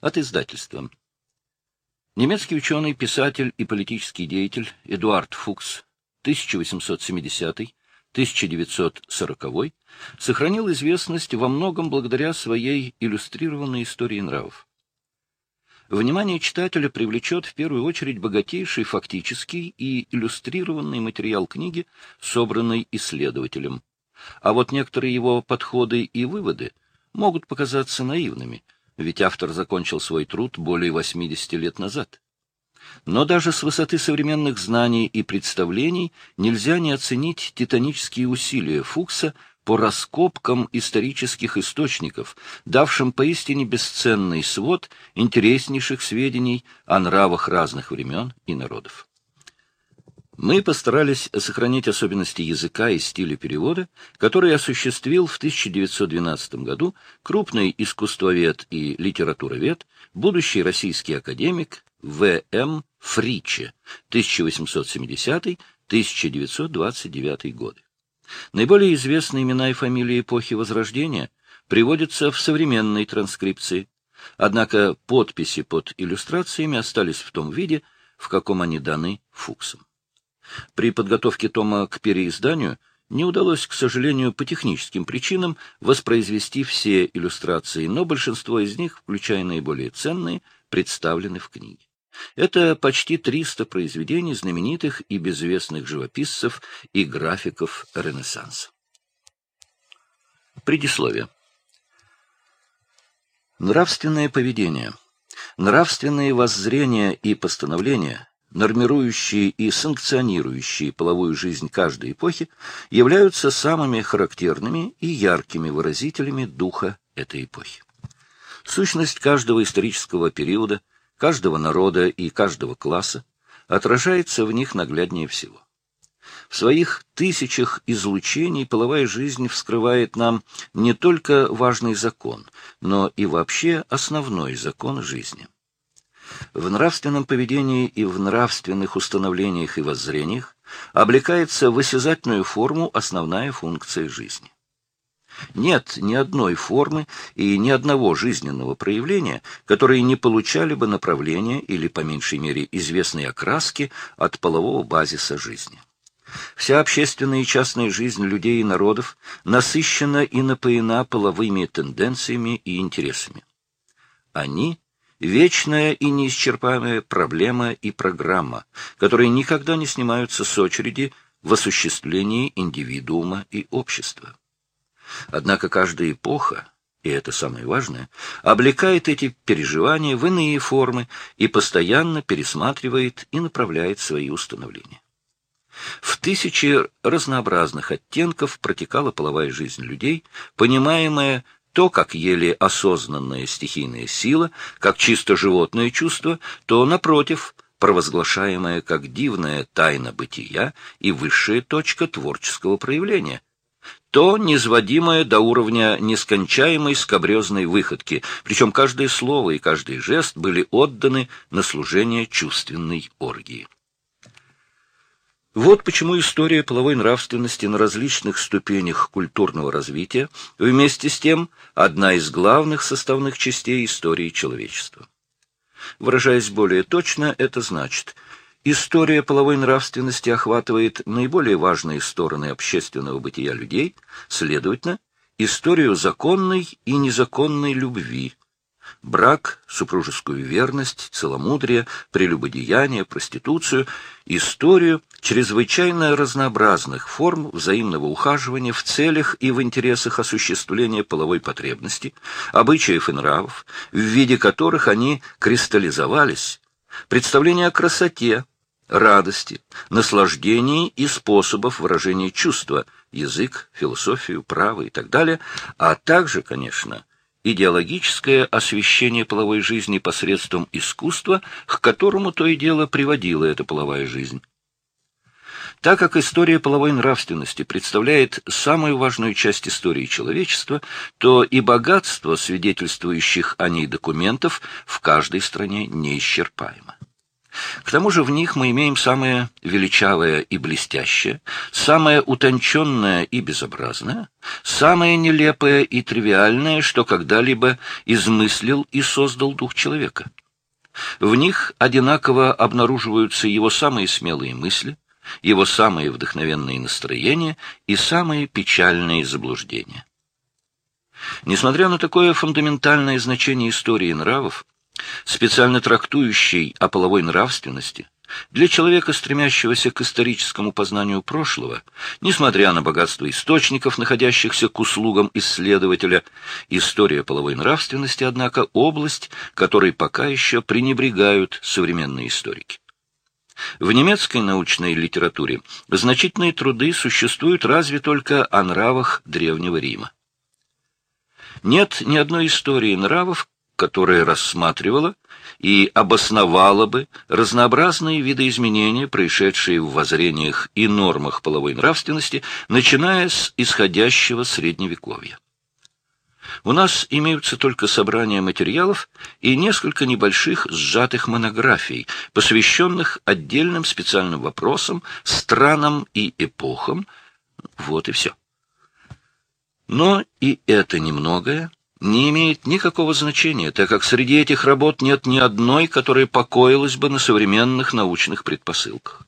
От издательства. Немецкий ученый, писатель и политический деятель Эдуард Фукс 1870-1940 сохранил известность во многом благодаря своей иллюстрированной истории нравов. Внимание читателя привлечет в первую очередь богатейший фактический и иллюстрированный материал книги, собранный исследователем. А вот некоторые его подходы и выводы могут показаться наивными, ведь автор закончил свой труд более 80 лет назад. Но даже с высоты современных знаний и представлений нельзя не оценить титанические усилия Фукса по раскопкам исторических источников, давшим поистине бесценный свод интереснейших сведений о нравах разных времен и народов. Мы постарались сохранить особенности языка и стиля перевода, который осуществил в 1912 году крупный искусствовед и литературовед, будущий российский академик В.М. Фриче, 1870-1929 годы. Наиболее известные имена и фамилии эпохи Возрождения приводятся в современной транскрипции, однако подписи под иллюстрациями остались в том виде, в каком они даны Фуксом. При подготовке тома к переизданию не удалось, к сожалению, по техническим причинам воспроизвести все иллюстрации, но большинство из них, включая наиболее ценные, представлены в книге. Это почти 300 произведений знаменитых и безвестных живописцев и графиков Ренессанса. Предисловие. Нравственное поведение, нравственные воззрения и постановления, нормирующие и санкционирующие половую жизнь каждой эпохи, являются самыми характерными и яркими выразителями духа этой эпохи. Сущность каждого исторического периода – каждого народа и каждого класса отражается в них нагляднее всего. В своих тысячах излучений половая жизнь вскрывает нам не только важный закон, но и вообще основной закон жизни. В нравственном поведении и в нравственных установлениях и воззрениях облекается в осязательную форму основная функция жизни. Нет ни одной формы и ни одного жизненного проявления, которые не получали бы направления или, по меньшей мере, известной окраски от полового базиса жизни. Вся общественная и частная жизнь людей и народов насыщена и напоена половыми тенденциями и интересами. Они — вечная и неисчерпаемая проблема и программа, которые никогда не снимаются с очереди в осуществлении индивидуума и общества. Однако каждая эпоха, и это самое важное, облекает эти переживания в иные формы и постоянно пересматривает и направляет свои установления. В тысячи разнообразных оттенков протекала половая жизнь людей, понимаемая то как еле осознанная стихийная сила, как чисто животное чувство, то, напротив, провозглашаемая как дивная тайна бытия и высшая точка творческого проявления – то низводимое до уровня нескончаемой скобрезной выходки, причем каждое слово и каждый жест были отданы на служение чувственной оргии. Вот почему история половой нравственности на различных ступенях культурного развития вместе с тем одна из главных составных частей истории человечества. Выражаясь более точно, это значит – История половой нравственности охватывает наиболее важные стороны общественного бытия людей, следовательно, историю законной и незаконной любви, брак, супружескую верность, целомудрие, прелюбодеяние, проституцию, историю чрезвычайно разнообразных форм взаимного ухаживания в целях и в интересах осуществления половой потребности, обычаев и нравов, в виде которых они кристаллизовались, представление о красоте, радости, наслаждении и способов выражения чувства, язык, философию, право и так далее, а также, конечно, идеологическое освещение половой жизни посредством искусства, к которому то и дело приводила эта половая жизнь. Так как история половой нравственности представляет самую важную часть истории человечества, то и богатство свидетельствующих о ней документов в каждой стране неисчерпаемо. К тому же в них мы имеем самое величавое и блестящее, самое утонченное и безобразное, самое нелепое и тривиальное, что когда-либо измыслил и создал дух человека. В них одинаково обнаруживаются его самые смелые мысли, его самые вдохновенные настроения и самые печальные заблуждения. Несмотря на такое фундаментальное значение истории нравов, специально трактующей о половой нравственности, для человека, стремящегося к историческому познанию прошлого, несмотря на богатство источников, находящихся к услугам исследователя, история половой нравственности, однако, область, которой пока еще пренебрегают современные историки. В немецкой научной литературе значительные труды существуют разве только о нравах Древнего Рима. Нет ни одной истории нравов, которая рассматривала и обосновала бы разнообразные виды изменения, происшедшие в воззрениях и нормах половой нравственности, начиная с исходящего средневековья. У нас имеются только собрания материалов и несколько небольших сжатых монографий, посвященных отдельным специальным вопросам, странам и эпохам. Вот и все. Но и это немногое не имеет никакого значения, так как среди этих работ нет ни одной, которая покоилась бы на современных научных предпосылках.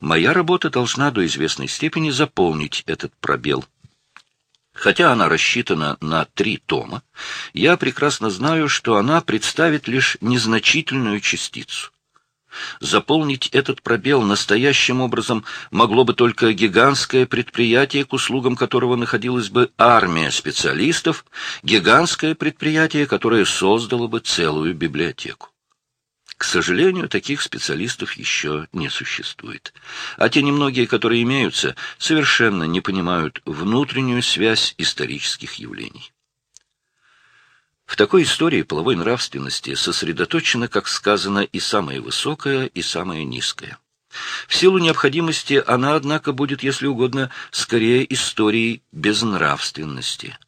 Моя работа должна до известной степени заполнить этот пробел. Хотя она рассчитана на три тома, я прекрасно знаю, что она представит лишь незначительную частицу. Заполнить этот пробел настоящим образом могло бы только гигантское предприятие, к услугам которого находилась бы армия специалистов, гигантское предприятие, которое создало бы целую библиотеку. К сожалению, таких специалистов еще не существует. А те немногие, которые имеются, совершенно не понимают внутреннюю связь исторических явлений. В такой истории половой нравственности сосредоточено, как сказано, и самое высокое, и самое низкое. В силу необходимости она, однако, будет, если угодно, скорее историей безнравственности.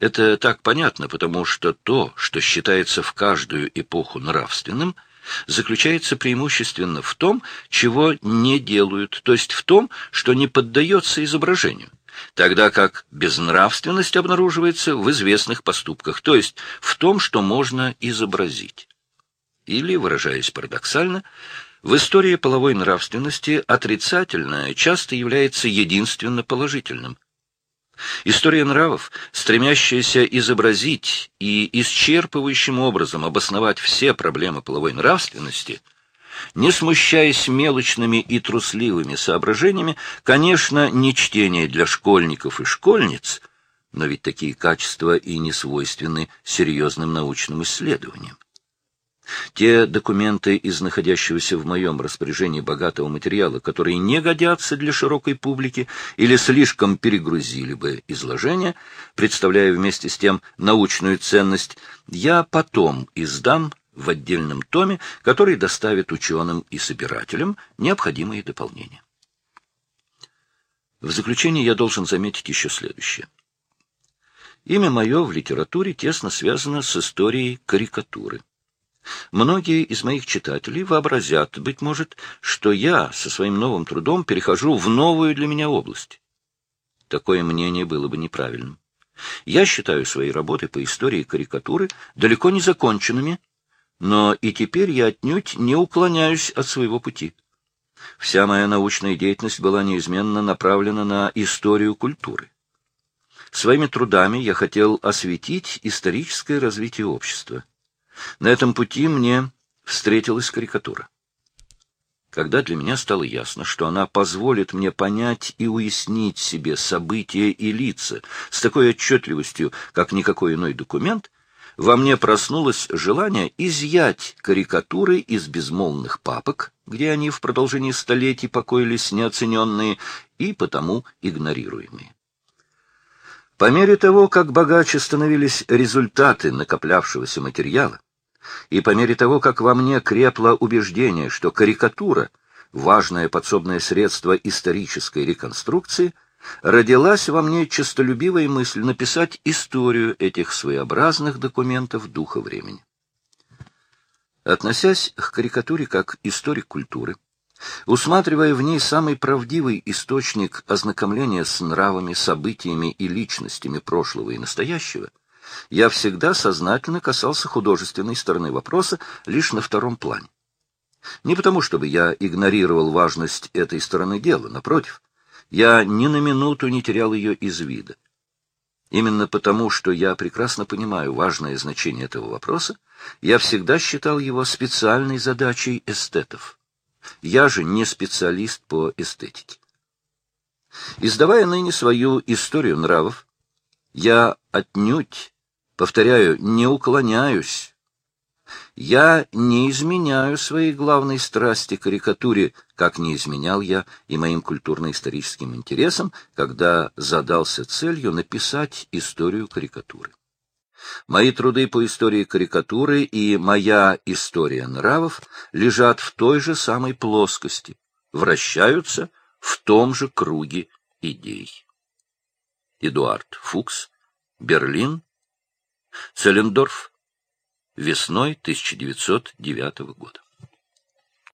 Это так понятно, потому что то, что считается в каждую эпоху нравственным, заключается преимущественно в том, чего не делают, то есть в том, что не поддается изображению тогда как безнравственность обнаруживается в известных поступках, то есть в том, что можно изобразить. Или, выражаясь парадоксально, в истории половой нравственности отрицательное часто является единственно положительным. История нравов, стремящаяся изобразить и исчерпывающим образом обосновать все проблемы половой нравственности – не смущаясь мелочными и трусливыми соображениями, конечно, не чтение для школьников и школьниц, но ведь такие качества и не свойственны серьезным научным исследованиям. Те документы из находящегося в моем распоряжении богатого материала, которые не годятся для широкой публики или слишком перегрузили бы изложение, представляя вместе с тем научную ценность, я потом издам в отдельном томе, который доставит ученым и собирателям необходимые дополнения. В заключение я должен заметить еще следующее. Имя мое в литературе тесно связано с историей карикатуры. Многие из моих читателей вообразят, быть может, что я со своим новым трудом перехожу в новую для меня область. Такое мнение было бы неправильным. Я считаю свои работы по истории карикатуры далеко не законченными, но и теперь я отнюдь не уклоняюсь от своего пути. Вся моя научная деятельность была неизменно направлена на историю культуры. Своими трудами я хотел осветить историческое развитие общества. На этом пути мне встретилась карикатура. Когда для меня стало ясно, что она позволит мне понять и уяснить себе события и лица с такой отчетливостью, как никакой иной документ, во мне проснулось желание изъять карикатуры из безмолвных папок, где они в продолжении столетий покоились неоцененные и потому игнорируемые. По мере того, как богаче становились результаты накоплявшегося материала, и по мере того, как во мне крепло убеждение, что карикатура — важное подсобное средство исторической реконструкции — родилась во мне честолюбивая мысль написать историю этих своеобразных документов духа времени. Относясь к карикатуре как историк культуры, усматривая в ней самый правдивый источник ознакомления с нравами, событиями и личностями прошлого и настоящего, я всегда сознательно касался художественной стороны вопроса лишь на втором плане. Не потому, чтобы я игнорировал важность этой стороны дела, напротив, я ни на минуту не терял ее из вида. Именно потому, что я прекрасно понимаю важное значение этого вопроса, я всегда считал его специальной задачей эстетов. Я же не специалист по эстетике. Издавая ныне свою историю нравов, я отнюдь, повторяю, не уклоняюсь я не изменяю своей главной страсти карикатуре, как не изменял я и моим культурно-историческим интересам, когда задался целью написать историю карикатуры. Мои труды по истории карикатуры и моя история нравов лежат в той же самой плоскости, вращаются в том же круге идей. Эдуард Фукс, Берлин, Целлендорф, весной 1909 года.